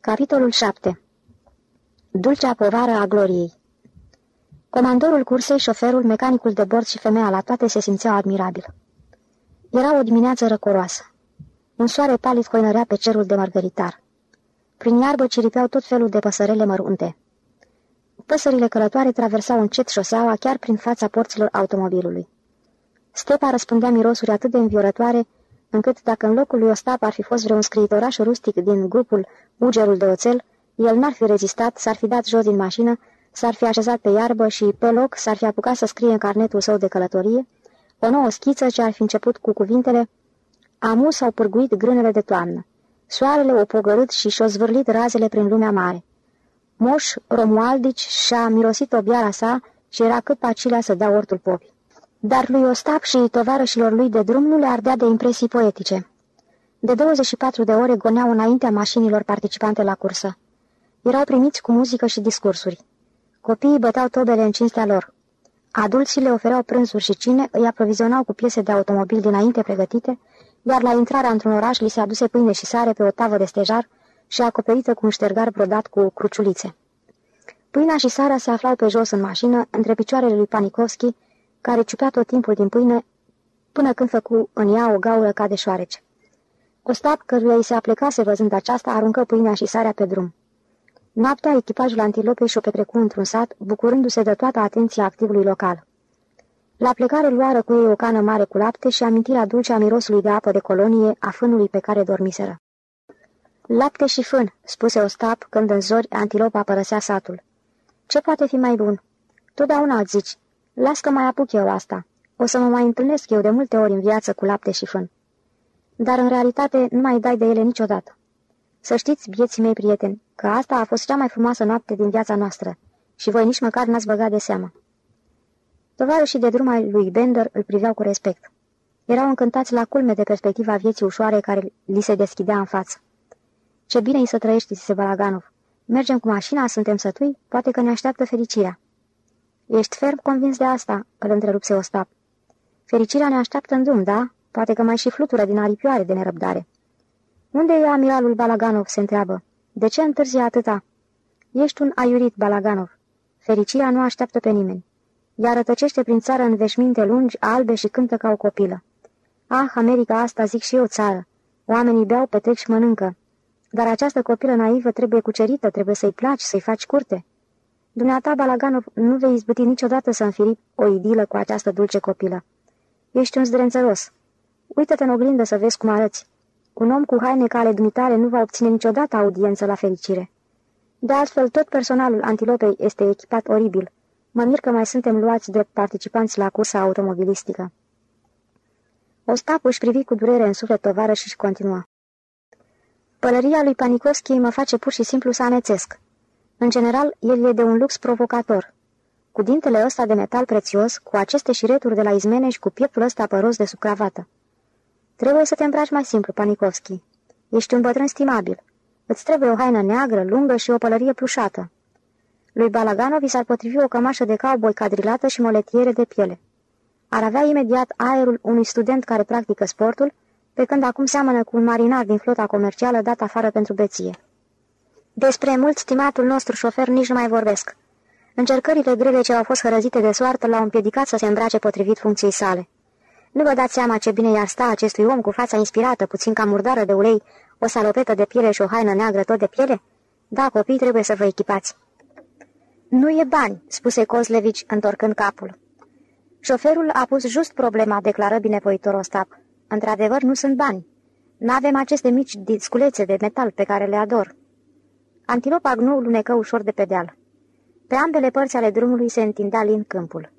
Capitolul 7 Dulcea povară a gloriei Comandorul cursei, șoferul, mecanicul de bord și femeia la toate se simțeau admirabil. Era o dimineață răcoroasă. Un soare palid coinărea pe cerul de mărgăritar. Prin iarbă ciripeau tot felul de păsărele mărunte. Păsările călătoare traversau încet șoseaua chiar prin fața porților automobilului. Stepa răspundea mirosuri atât de înviorătoare, încât dacă în locul lui Ostap ar fi fost vreun scriitoraș rustic din grupul Ugerul de oțel, el n-ar fi rezistat, s-ar fi dat jos din mașină, s-ar fi așezat pe iarbă și, pe loc, s-ar fi apucat să scrie în carnetul său de călătorie o nouă schiță ce ar fi început cu cuvintele Amu s-au pârguit grânele de toamnă. Soarele o pogărât și și-o zvârlit razele prin lumea mare. Moș Romualdici și-a mirosit obiara sa și era cât pacilea să dea ortul popii. Dar lui Ostap și tovarășilor lui de drum nu le ardea de impresii poetice. De 24 de ore goneau înaintea mașinilor participante la cursă. Erau primiți cu muzică și discursuri. Copiii băteau tobele în cinstea lor. Adulții le ofereau prânzuri și cine, îi aprovizionau cu piese de automobil dinainte pregătite, iar la intrarea într-un oraș li se aduse pâine și sare pe o tavă de stejar și acoperită cu un ștergar brodat cu cruciulițe. Pâinea și sarea se aflau pe jos în mașină, între picioarele lui Panikovski, care ciupea tot timpul din pâine, până când făcu în ea o gaură ca de șoarece. Ostap, căruia îi se aplecase văzând aceasta, aruncă pâinea și sarea pe drum. Noaptea, echipajul antilopei și-o petrecu într-un sat, bucurându-se de toată atenția activului local. La plecare luară cu ei o cană mare cu lapte și amintirea dulce a mirosului de apă de colonie a fânului pe care dormiseră. Lapte și fân, spuse Ostap când în zori antilopa părăsea satul. Ce poate fi mai bun? Totdeauna îți zici, las că mai apuc eu asta. O să mă mai întâlnesc eu de multe ori în viață cu lapte și fân. Dar în realitate nu mai dai de ele niciodată. Să știți, vieții mei prieteni, că asta a fost cea mai frumoasă noapte din viața noastră și voi nici măcar n-ați băgat de seamă. Tovarășii de drum al lui Bender îl priveau cu respect. Erau încântați la culme de perspectiva vieții ușoare care li se deschidea în față. Ce bine îi să trăiești, zise Balaganov. Mergem cu mașina, suntem sătui, poate că ne așteaptă fericirea. Ești ferm convins de asta, îl întrerupse Ostap. Fericirea ne așteaptă în drum, da? Poate că mai și flutură din aripioare de nerăbdare. Unde e amiralul Balaganov?" se întreabă. De ce întârzi atâta?" Ești un aiurit, Balaganov. Fericirea nu așteaptă pe nimeni. Ea rătăcește prin țară în veșminte lungi, albe și cântă ca o copilă. Ah, America asta zic și eu țară. Oamenii beau, petrec și mănâncă. Dar această copilă naivă trebuie cucerită, trebuie să-i placi, să-i faci curte. Dumneata, Balaganov, nu vei izbuti niciodată să înfiri o idilă cu această dulce copilă. Ești un zdrențăros. Uită-te în oglindă să vezi cum arăți. Un om cu haine ca ale dumitale nu va obține niciodată audiență la fericire. De altfel, tot personalul antilopei este echipat oribil. Mă mir că mai suntem luați de participanți la cursa automobilistică. Ostap își privi cu durere în suflet tovară și continua. Pălăria lui Panikovski mă face pur și simplu să amețesc. În general, el e de un lux provocator. Cu dintele ăsta de metal prețios, cu aceste șireturi de la izmene și cu pieptul ăsta păros de sub cravată. Trebuie să te îmbraci mai simplu, Panikovski. Ești un bătrân stimabil. Îți trebuie o haină neagră, lungă și o pălărie plușată. Lui Balaganov i s-ar potrivi o cămașă de cowboy cadrilată și moletiere de piele. Ar avea imediat aerul unui student care practică sportul, pe când acum seamănă cu un marinar din flota comercială dat afară pentru beție. Despre mult stimatul nostru șofer nici nu mai vorbesc. Încercările grele ce au fost hărăzite de soartă l-au împiedicat să se îmbrace potrivit funcției sale. Nu vă dați seama ce bine i-ar sta acestui om cu fața inspirată, puțin ca murdară de ulei, o salopetă de piele și o haină neagră tot de piele? Da, copii, trebuie să vă echipați. Nu e bani, spuse Kozlevici, întorcând capul. Șoferul a pus just problema, declară binevoitor Ostap. Într-adevăr, nu sunt bani. N-avem aceste mici disculețe de metal pe care le ador. Antilopa gnu lunecă ușor de pe deal. Pe ambele părți ale drumului se întindea lin câmpul.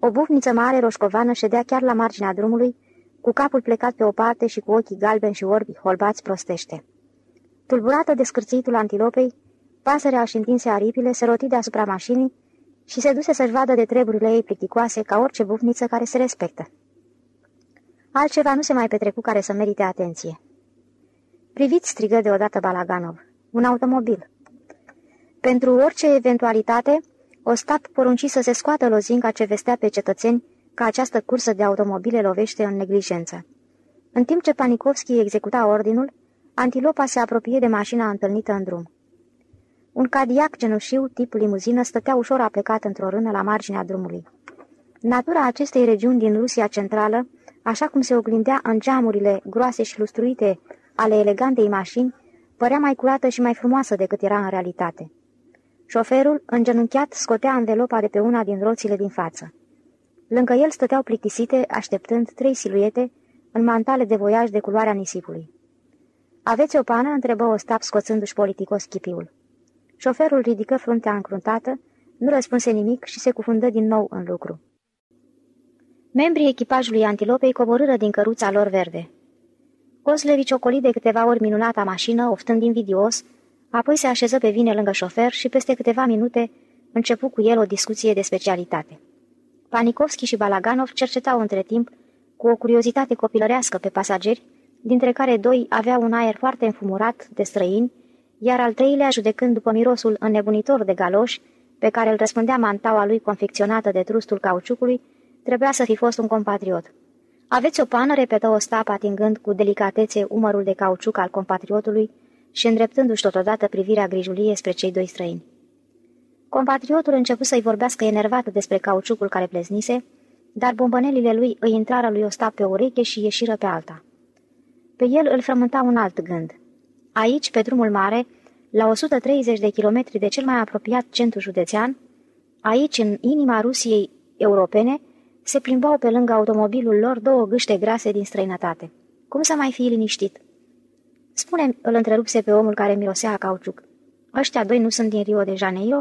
O bufniță mare roșcovană ședea chiar la marginea drumului, cu capul plecat pe o parte și cu ochii galbeni și orbi holbați prostește. Tulburată de scârțitul antilopei, pasărea își întinse aripile, se roti deasupra mașinii și se duse să-și vadă de treburile ei plicticoase ca orice bufniță care se respectă. Altceva nu se mai petrecu care să merite atenție. Priviți, strigă deodată Balaganov. Un automobil. Pentru orice eventualitate, Ostap porunci să se scoată lozinca ce vestea pe cetățeni că această cursă de automobile lovește în neglijență. În timp ce Panikovski executa ordinul, Antilopa se apropie de mașina întâlnită în drum. Un cadiac genușiu, tip limuzină, stătea ușor aplecat într-o rână la marginea drumului. Natura acestei regiuni din Rusia centrală, așa cum se oglindea în geamurile groase și lustruite ale elegantei mașini, părea mai curată și mai frumoasă decât era în realitate. Șoferul, îngenunchiat, scotea învelopa de pe una din roțile din față. Lângă el stăteau plictisite, așteptând trei siluete în mantale de voiaj de culoarea nisipului. Aveți o pană?" întrebă Ostap scoțându-și politicos chipiul. Șoferul ridică fruntea încruntată, nu răspunse nimic și se cufundă din nou în lucru. Membrii echipajului antilopei coborâră din căruța lor verde. Kozlevici ocoli de câteva ori minunata mașină, oftând invidios, apoi se așeză pe vine lângă șofer și peste câteva minute începu cu el o discuție de specialitate. Panikovski și Balaganov cercetau între timp, cu o curiozitate copilărească pe pasageri, dintre care doi aveau un aer foarte înfumurat de străini, iar al treilea, judecând după mirosul înnebunitor de galoși, pe care îl răspândea mantaua lui confecționată de trustul cauciucului, trebuia să fi fost un compatriot. Aveți o pană?" repetă Ostap, atingând cu delicatețe umărul de cauciuc al compatriotului și îndreptându-și totodată privirea grijulie spre cei doi străini. Compatriotul început să-i vorbească enervat despre cauciucul care pleznise, dar bombănelile lui îi intrară lui Ostap pe ureche și ieșiră pe alta. Pe el îl frământa un alt gând. Aici, pe drumul mare, la 130 de kilometri de cel mai apropiat centru județean, aici, în inima Rusiei europene, se plimbau pe lângă automobilul lor două gâște grase din străinătate. Cum să mai fii liniștit? Spune, îl întrerupse pe omul care mirosea a cauciuc. Ăștia doi nu sunt din Rio de Janeiro?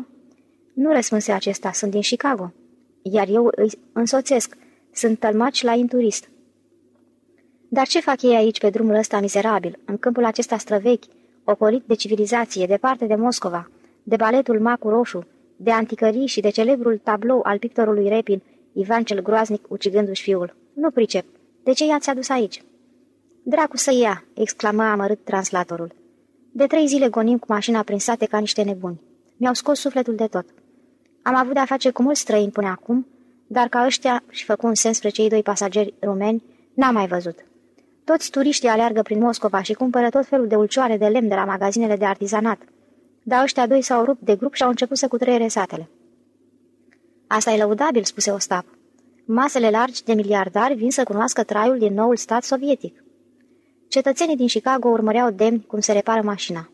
Nu răspunse acesta, sunt din Chicago. Iar eu îi însoțesc, sunt tălmaci la inturist. Dar ce fac ei aici pe drumul ăsta mizerabil, în câmpul acesta străvechi, ocolit de civilizație, departe de Moscova, de baletul Macu Roșu, de anticării și de celebrul tablou al pictorului Repin, Ivan cel groaznic ucigându-și fiul. Nu pricep. De ce i-ați adus aici?" Dracu să ia!" exclamă amărât translatorul. De trei zile gonim cu mașina prin sate ca niște nebuni. Mi-au scos sufletul de tot. Am avut de-a face cu mulți străini până acum, dar ca ăștia, și făcu un sens spre cei doi pasageri rumeni, n-am mai văzut. Toți turiștii aleargă prin Moscova și cumpără tot felul de ulcioare de lemn de la magazinele de artizanat, dar ăștia doi s-au rupt de grup și au început să cutreiere satele. Asta e lăudabil, spuse Ostap. Masele largi de miliardari vin să cunoască traiul din noul stat sovietic. Cetățenii din Chicago urmăreau demni cum se repară mașina.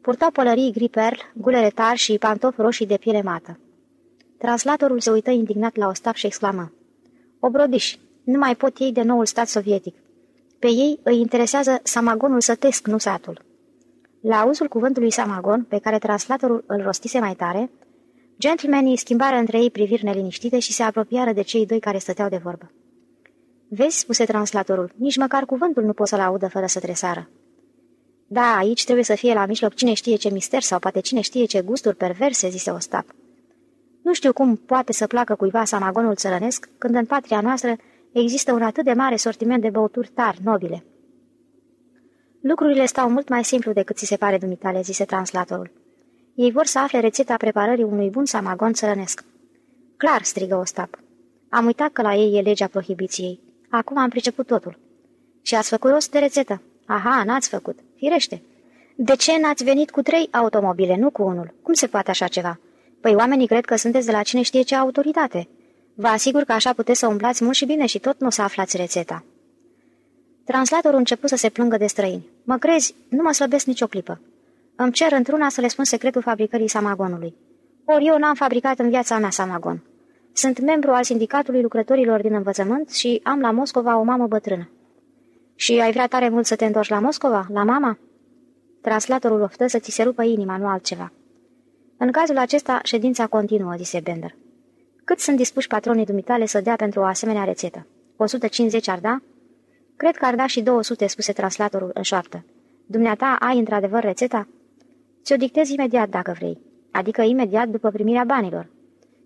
Purtau pălării gri perl, gulere tari și pantofi roșii de piele mată. Translatorul se uită indignat la Ostap și exclamă. Obrodiși, nu mai pot ei de noul stat sovietic. Pe ei îi interesează samagonul sătesc, nu satul. La auzul cuvântului samagon, pe care translatorul îl rostise mai tare, Gentlemanii schimbară între ei priviri neliniștite și se apropiară de cei doi care stăteau de vorbă. Vezi, spuse translatorul, nici măcar cuvântul nu pot să-l audă fără să tresară. Da, aici trebuie să fie la mijloc cine știe ce mister sau poate cine știe ce gusturi perverse, zise Ostap. Nu știu cum poate să placă cuiva samagonul țărănesc când în patria noastră există un atât de mare sortiment de băuturi tari, nobile. Lucrurile stau mult mai simplu decât ți se pare dumitale, zise translatorul. Ei vor să afle rețeta preparării unui bun samagon țărănesc. Clar, strigă Ostap. Am uitat că la ei e legea prohibiției. Acum am priceput totul. Și ați făcut rost de rețetă? Aha, n-ați făcut. Firește. De ce n-ați venit cu trei automobile, nu cu unul? Cum se poate așa ceva? Păi oamenii cred că sunteți de la cine știe ce autoritate. Vă asigur că așa puteți să umblați mult și bine și tot nu o să aflați rețeta. Translatorul început să se plângă de străini. Mă crezi? Nu mă slăbesc nicio clipă. Îmi cer într-una să le spun secretul fabricării samagonului. Ori eu n-am fabricat în viața mea samagon. Sunt membru al sindicatului lucrătorilor din învățământ și am la Moscova o mamă bătrână. Și ai vrea tare mult să te întorci la Moscova, la mama? Translatorul oftă să ți se rupă inima, nu altceva. În cazul acesta, ședința continuă, zise Bender. Cât sunt dispuși patronii dumitale să dea pentru o asemenea rețetă? 150 ar da? Cred că ar da și 200, spuse translatorul în șoaptă. Dumneata ai într-adevăr rețeta? Ți-o dictez imediat dacă vrei, adică imediat după primirea banilor.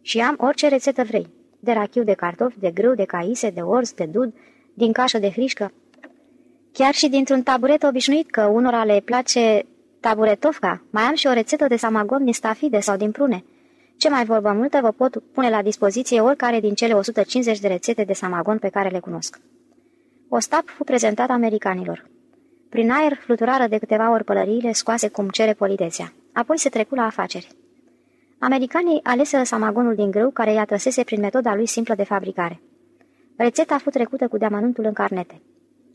Și am orice rețetă vrei, de rachiu de cartofi, de grâu, de caise, de orz, de dud, din cașă de hrișcă. Chiar și dintr-un taburet obișnuit, că unora le place taburetovca, mai am și o rețetă de samagon din stafide sau din prune. Ce mai vorbă multă, vă pot pune la dispoziție oricare din cele 150 de rețete de samagon pe care le cunosc. Ostap fu prezentat americanilor. Prin aer fluturară de câteva ori pălăriile scoase cum cere politețea. apoi se trecu la afaceri. Americanii aleseră samagonul din grâu care i-a trăsese prin metoda lui simplă de fabricare. Rețeta a fost trecută cu deamănuntul în carnete.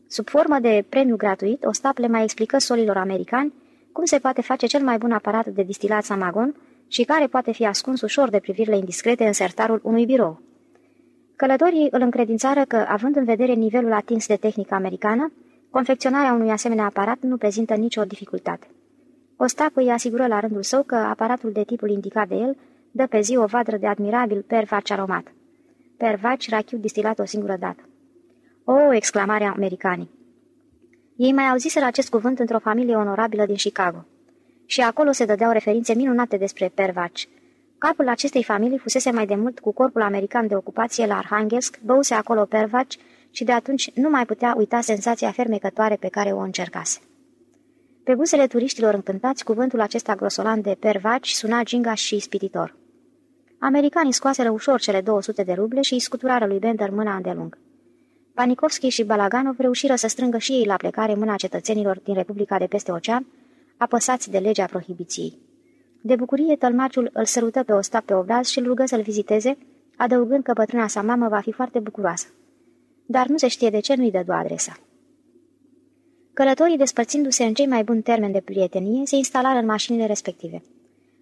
Sub formă de premiu gratuit, Ostap le mai explică solilor americani cum se poate face cel mai bun aparat de distilat samagon și care poate fi ascuns ușor de privirile indiscrete în sertarul unui birou. Călătorii îl încredințară că, având în vedere nivelul atins de tehnică americană, confecționarea unui asemenea aparat nu prezintă nicio dificultate. Ostap îi asigură la rândul său că aparatul de tipul indicat de el dă pe zi o vadră de admirabil pervaci aromat. Pervaci rachiu distilat o singură dată. O, exclamarea americanii! Ei mai auziseră acest cuvânt într-o familie onorabilă din Chicago. Și acolo se dădeau referințe minunate despre pervaci. Capul acestei familii fusese mai de mult cu corpul american de ocupație la Arhanghelsk, băuse acolo pervaci și de atunci nu mai putea uita senzația fermecătoare pe care o încercase. Pe buzele turiștilor încântați, cuvântul acesta grosolan de pervaci suna gingaș și ispititor. Americanii scoaseră ușor cele 200 de ruble și îi scuturară lui Bender mâna îndelung. Panikovski și Balaganov reușiră să strângă și ei la plecare mâna cetățenilor din Republica de peste ocean, apăsați de legea prohibiției. De bucurie, tălmaciul îl sărută pe Ostap pe obraz și îl rugă să-l viziteze, adăugând că bătrâna sa mamă va fi foarte bucuroasă. Dar nu se știe de ce nu-i dădu adresa. Călătorii, despărțindu-se în cei mai buni termeni de prietenie, se instalară în mașinile respective.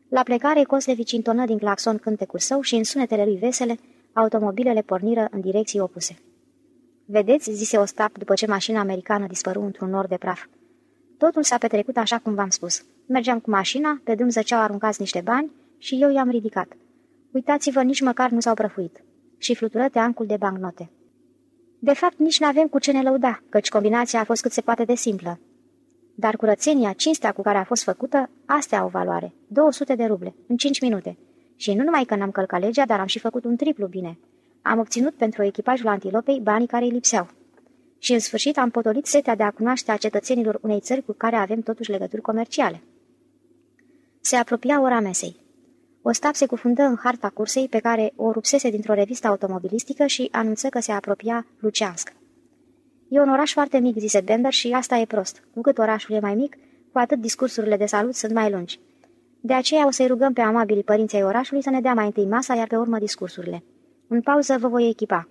La plecare, Coslevici intonă din claxon cântecul său și în sunetele lui vesele, automobilele porniră în direcții opuse. Vedeți?" zise Ostap după ce mașina americană dispăru într-un nor de praf. Totul s-a petrecut așa cum v-am spus. Mergeam cu mașina, pe drum zăceau aruncați niște bani și eu i-am ridicat. Uitați-vă, nici măcar nu s-au prăfuit. Și flutură teancul de bancnote. De fapt, nici nu avem cu ce ne lăuda, căci combinația a fost cât se poate de simplă. Dar curățenia, cinstea cu care a fost făcută, astea au valoare. 200 de ruble, în 5 minute. Și nu numai că n-am călcat legea, dar am și făcut un triplu bine. Am obținut pentru echipajul antilopei banii care îi lipseau. Și în sfârșit am potolit setea de a cunoaște a cetățenilor unei țări cu care avem totuși legături comerciale. Se apropia ora mesei. Ostap se cufundă în harta cursei pe care o rupsese dintr-o revistă automobilistică și anunță că se apropia Luceansk. E un oraș foarte mic, zise Bender, și asta e prost. Cu cât orașul e mai mic, cu atât discursurile de salut sunt mai lungi. De aceea o să-i rugăm pe amabilii părinții orașului să ne dea mai întâi masa, iar pe urmă discursurile. În pauză vă voi echipa.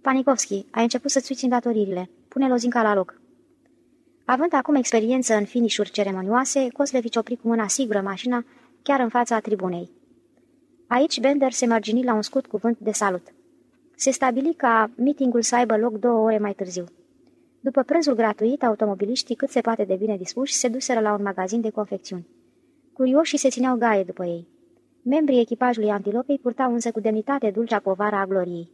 Panikovski, ai început să-ți uiți îndatoririle. Pune lozinca la loc. Având acum experiență în finișuri ceremonioase, Coslevici opri cu mâna sigură mașina chiar în fața tribunei. Aici Bender se mărgini la un scurt cuvânt de salut. Se stabili ca meetingul să aibă loc două ore mai târziu. După prânzul gratuit, automobiliștii cât se poate de bine dispuși se duseră la un magazin de confecțiuni. Curioșii se țineau gaie după ei. Membrii echipajului antilopei purtau însă cu demnitate dulcea povară a gloriei.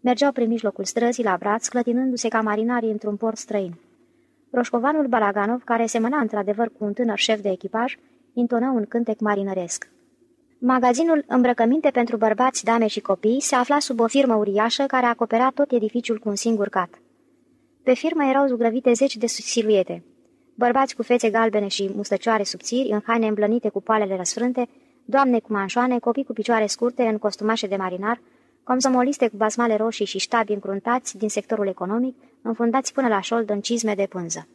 Mergeau prin mijlocul străzii la braț, clătinându-se ca marinarii într-un port străin. Roșcovanul Balaganov, care semăna într-adevăr cu un tânăr șef de echipaj, intonă un cântec marinăresc. Magazinul Îmbrăcăminte pentru bărbați, dame și copii se afla sub o firmă uriașă care acopera tot edificiul cu un singur cat. Pe firmă erau zugrăvite zeci de siluete. Bărbați cu fețe galbene și mustăcioare subțiri, în haine îmblănite cu palele răsfrânte, doamne cu manșoane, copii cu picioare scurte în costumașe de marinar, comsomoliste cu basmale roșii și ștabi încruntați din sectorul economic, înfundați până la șold în cizme de pânză.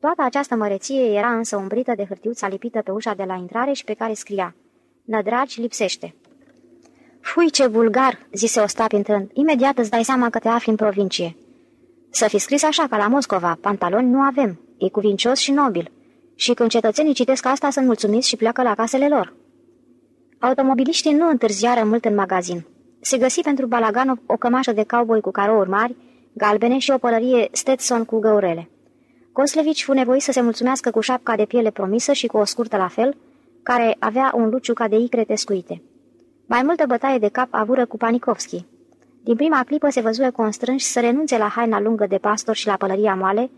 Toată această măreție era însă umbrită de hârtiuța lipită pe ușa de la intrare și pe care scria Nădragi lipsește. Fui ce vulgar, zise Ostap intrând. Imediat îți dai seama că te afli în provincie. Să fi scris așa ca la Moscova, pantaloni nu avem. E cuvincios și nobil. Și când cetățenii citesc asta, sunt mulțumiți și pleacă la casele lor. Automobiliștii nu întârziară mult în magazin. Se găsi pentru Balaganov o cămașă de cowboy cu carouri mari, galbene și o pălărie Stetson cu găurele. Koslevici fu nevoit să se mulțumească cu șapca de piele promisă și cu o scurtă la fel, care avea un luciu ca de icre tescuite. Mai multă bătaie de cap avură cu Panikovski. Din prima clipă se văzue constrânși să renunțe la haina lungă de pastor și la pălăria moale,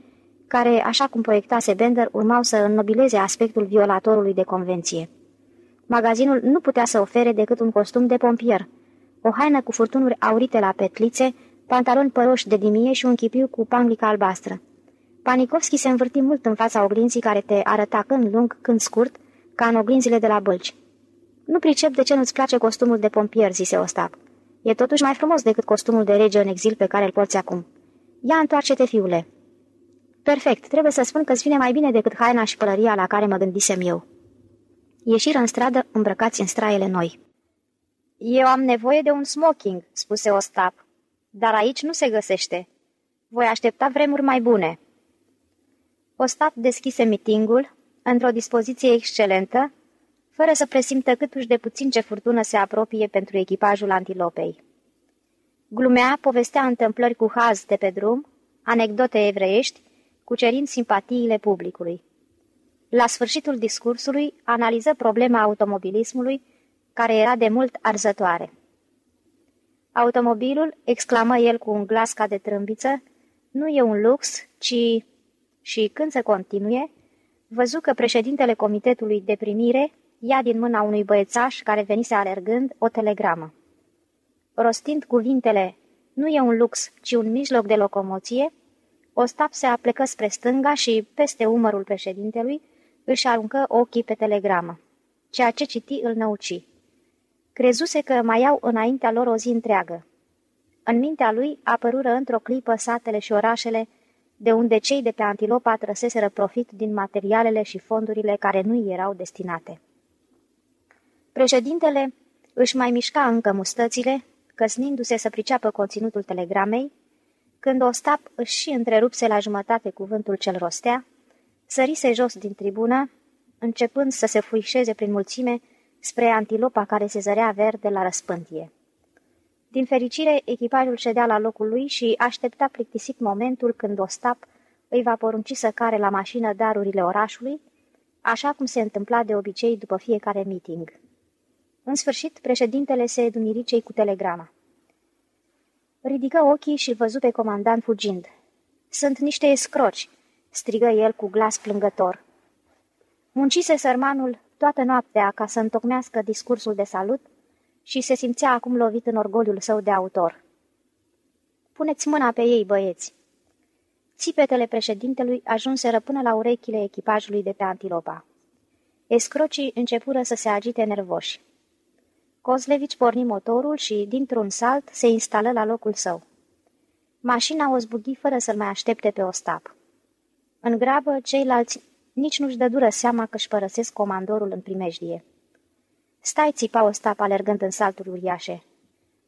care, așa cum proiectase Bender, urmau să înnobileze aspectul violatorului de convenție. Magazinul nu putea să ofere decât un costum de pompier, o haină cu furtunuri aurite la petlițe, pantaloni păroși de dimie și un chipiu cu panglică albastră. Panikovski se învârti mult în fața oglinzii care te arăta când lung, când scurt, ca în oglinzile de la bălci. Nu pricep de ce nu-ți place costumul de pompier," zise Ostap. E totuși mai frumos decât costumul de rege în exil pe care îl porți acum. Ia întoarce-te, fiule." Perfect, trebuie să spun că-ți vine mai bine decât haina și pălăria la care mă gândisem eu." Ieșiră în stradă îmbrăcați în straiele noi. Eu am nevoie de un smoking," spuse Ostap, dar aici nu se găsește. Voi aștepta vremuri mai bune." Ostap deschise mitingul, într-o dispoziție excelentă, fără să presimtă câtuși de puțin ce furtună se apropie pentru echipajul antilopei. Glumea, povestea întâmplări cu haz de pe drum, anecdote evreiești, cucerind simpatiile publicului. La sfârșitul discursului, analiză problema automobilismului, care era de mult arzătoare. Automobilul, exclamă el cu un glas ca de trâmbiță, nu e un lux, ci... Și când se continue, văzu că președintele comitetului de primire ia din mâna unui băiețaș care venise alergând o telegramă. Rostind cuvintele, nu e un lux, ci un mijloc de locomoție, Ostap se aplecă spre stânga și, peste umărul președintelui, își aruncă ochii pe telegramă. Ceea ce citi îl năuci. Crezuse că mai au înaintea lor o zi întreagă. În mintea lui apărură într-o clipă satele și orașele, de unde cei de pe Antilopa trăseseră profit din materialele și fondurile care nu erau destinate. Președintele își mai mișca încă mustățile, căsnindu-se să priceapă conținutul telegramei, când Ostap își și întrerupse la jumătate cuvântul cel rostea, sărise jos din tribună, începând să se fuișeze prin mulțime spre antilopa care se zărea verde la răspântie. Din fericire, echipajul ședea la locul lui și aștepta plictisit momentul când Ostap îi va porunci să care la mașină darurile orașului, așa cum se întâmpla de obicei după fiecare meeting. În sfârșit, președintele se dumiricei cu telegrama. Ridică ochii și văzu pe comandant fugind. Sunt niște escroci!" strigă el cu glas plângător. Muncise sărmanul toată noaptea ca să întocmească discursul de salut și se simțea acum lovit în orgoliul său de autor. Puneți mâna pe ei, băieți!" Țipetele președintelui ajunseră până la urechile echipajului de pe Antilopa. Escrocii începură să se agite nervoși. Kozlevici porni motorul și, dintr-un salt, se instală la locul său. Mașina o zbughi fără să-l mai aștepte pe Ostap. În grabă, ceilalți nici nu-și dă dură seama că își părăsesc comandorul în primejdie. Stai, țipa Ostap alergând în salturi uriașe.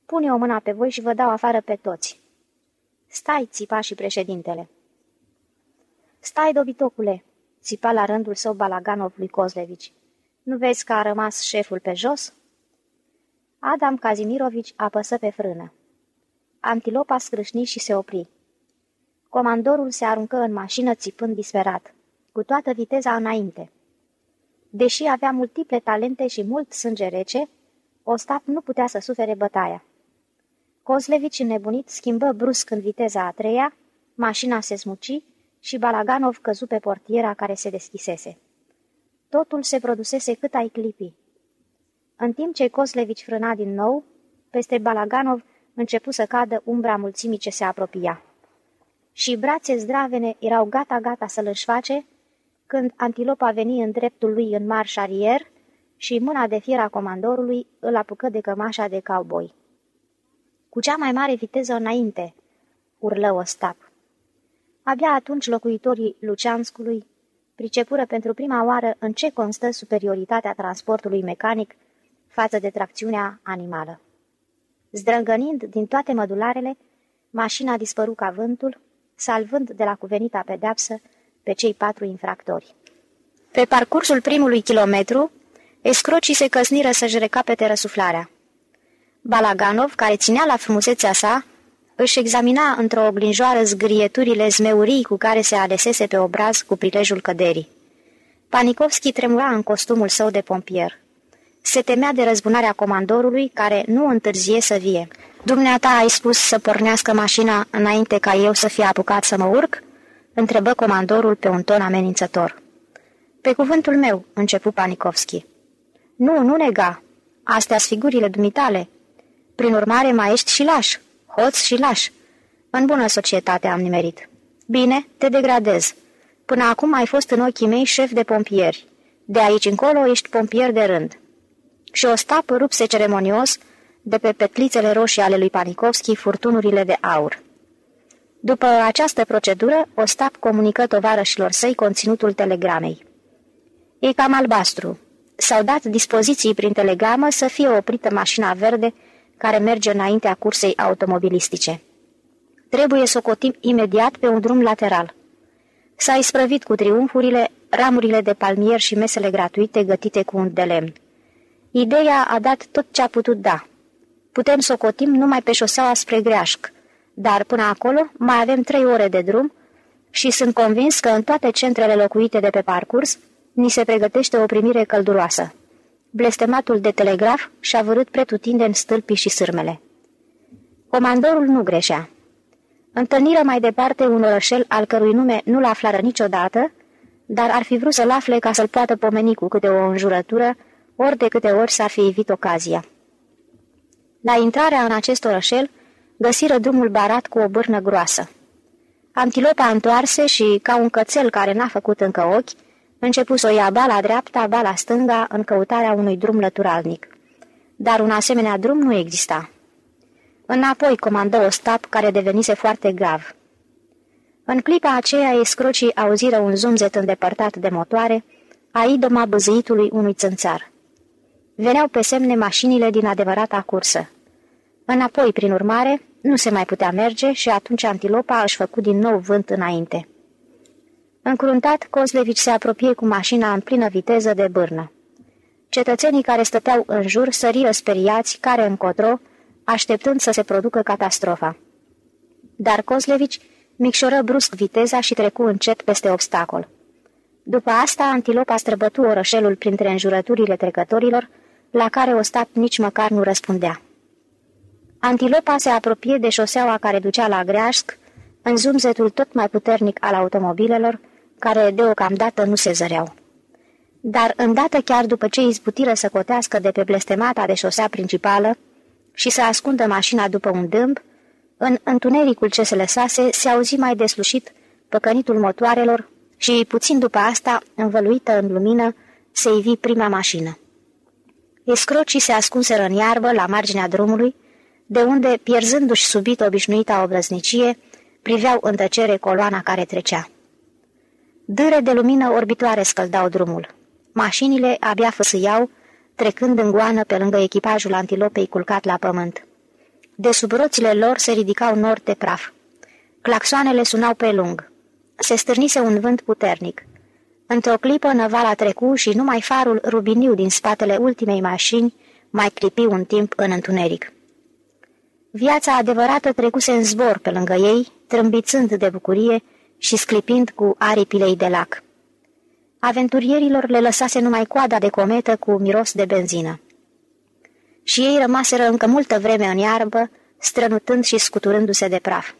Pune o mână pe voi și vă dau afară pe toți. Stai, țipa și președintele. Stai, dobitocule, țipa la rândul său Balaganov lui Kozlevici. Nu vezi că a rămas șeful pe jos?" Adam Kazimirovici apăsă pe frână. Antilopa scrâșni și se opri. Comandorul se aruncă în mașină țipând disperat, cu toată viteza înainte. Deși avea multiple talente și mult sânge rece, Ostap nu putea să sufere bătaia. Kozlevici nebunit schimbă brusc în viteza a treia, mașina se smuci și Balaganov căzu pe portiera care se deschisese. Totul se produsese cât ai clipi. În timp ce Koslevici frâna din nou, peste Balaganov începu să cadă umbra mulțimii ce se apropia. Și brațe zdravene erau gata-gata să-l înșface, când antilopa veni în dreptul lui în marș șarier și mâna de fier a comandorului îl apucă de cămașa de cowboy. Cu cea mai mare viteză înainte, urlă Ostap. Abia atunci locuitorii Luceanskului pricepură pentru prima oară în ce constă superioritatea transportului mecanic față de tracțiunea animală. Zdrângănind din toate mădularele, mașina dispăru ca vântul, salvând de la cuvenita pedeapsă pe cei patru infractori. Pe parcursul primului kilometru, escrocii se căsniră să-și recapete răsuflarea. Balaganov, care ținea la frumusețea sa, își examina într-o oglinjoară zgrieturile zmeurii cu care se alesese pe obraz cu prilejul căderii. Panikovski tremura în costumul său de pompier. Se temea de răzbunarea comandorului, care nu întârzie să vie. Dumneata ai spus să pornească mașina înainte ca eu să fie apucat să mă urc?" Întrebă comandorul pe un ton amenințător. Pe cuvântul meu," începu Panikovski. Nu, nu nega. Astea sunt figurile dumitale. Prin urmare, mai ești și laș, hoț și laș. În bună societate am nimerit. Bine, te degradez. Până acum ai fost în ochii mei șef de pompieri. De aici încolo ești pompier de rând și Ostap rupse ceremonios de pe petlițele roșii ale lui Panikovski furtunurile de aur. După această procedură, Ostap comunică tovarășilor săi conținutul telegramei. E cam albastru. s-au dat dispoziții prin telegramă să fie oprită mașina verde care merge înaintea cursei automobilistice. Trebuie să o cotim imediat pe un drum lateral. S-a isprăvit cu triumfurile, ramurile de palmier și mesele gratuite gătite cu un de lemn. Ideea a dat tot ce a putut da. Putem să o cotim numai pe șoseaua spre Greașc, dar până acolo mai avem trei ore de drum și sunt convins că în toate centrele locuite de pe parcurs ni se pregătește o primire călduroasă. Blestematul de telegraf și-a vărât pretutindeni stâlpii și sârmele. Comandorul nu greșea. Întâlniră mai departe un orășel al cărui nume nu-l aflară niciodată, dar ar fi vrut să-l afle ca să-l poată pomeni cu câte o înjurătură, ori de câte ori s-ar fi evit ocazia. La intrarea în acest orășel, găsiră drumul barat cu o bârnă groasă. Antilopa întoarse și, ca un cățel care n-a făcut încă ochi, începu să o ia ba la dreapta, ba la stânga, în căutarea unui drum lăturalnic. Dar un asemenea drum nu exista. Înapoi comandă o stap care devenise foarte grav. În clipa aceea, escrocii auziră un zumzet îndepărtat de motoare, a idoma băzâitului unui țânțar. Veneau pe semne mașinile din adevărata cursă. Înapoi, prin urmare, nu se mai putea merge și atunci antilopa își făcu din nou vânt înainte. Încruntat, Kozlevici se apropie cu mașina în plină viteză de bârnă. Cetățenii care stăteau în jur săriră speriați, care încotro, așteptând să se producă catastrofa. Dar Kozlevici micșoră brusc viteza și trecu încet peste obstacol. După asta, antilopa străbătu orășelul printre înjurăturile trecătorilor, la care Ostap nici măcar nu răspundea. Antilopa se apropie de șoseaua care ducea la Greașc, în zumzetul tot mai puternic al automobilelor, care deocamdată nu se zăreau. Dar îndată chiar după ce izbutiră să cotească de pe blestemata de șosea principală și să ascundă mașina după un dâmb, în întunericul ce se lăsase se auzi mai deslușit păcănitul motoarelor și, puțin după asta, învăluită în lumină, se ivi prima mașină. Escrocii se ascunseră în iarbă, la marginea drumului, de unde, pierzându-și subit obișnuita obrăznicie, priveau în tăcere coloana care trecea. Dâre de lumină orbitoare scăldau drumul. Mașinile abia făsâiau, trecând în goană pe lângă echipajul antilopei culcat la pământ. De sub roțile lor se ridicau nori de praf. Claxoanele sunau pe lung. Se stârnise un vânt puternic. Într-o clipă năvala trecu și numai farul rubiniu din spatele ultimei mașini mai clipi un timp în întuneric. Viața adevărată trecuse în zbor pe lângă ei, trâmbițând de bucurie și sclipind cu aripilei de lac. Aventurierilor le lăsase numai coada de cometă cu miros de benzină. Și ei rămaseră încă multă vreme în iarbă, strănutând și scuturându-se de praf.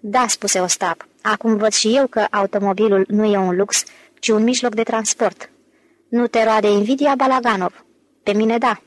Da, spuse Ostap, acum văd și eu că automobilul nu e un lux, ci un mijloc de transport. Nu te roade invidia, Balaganov? Pe mine da.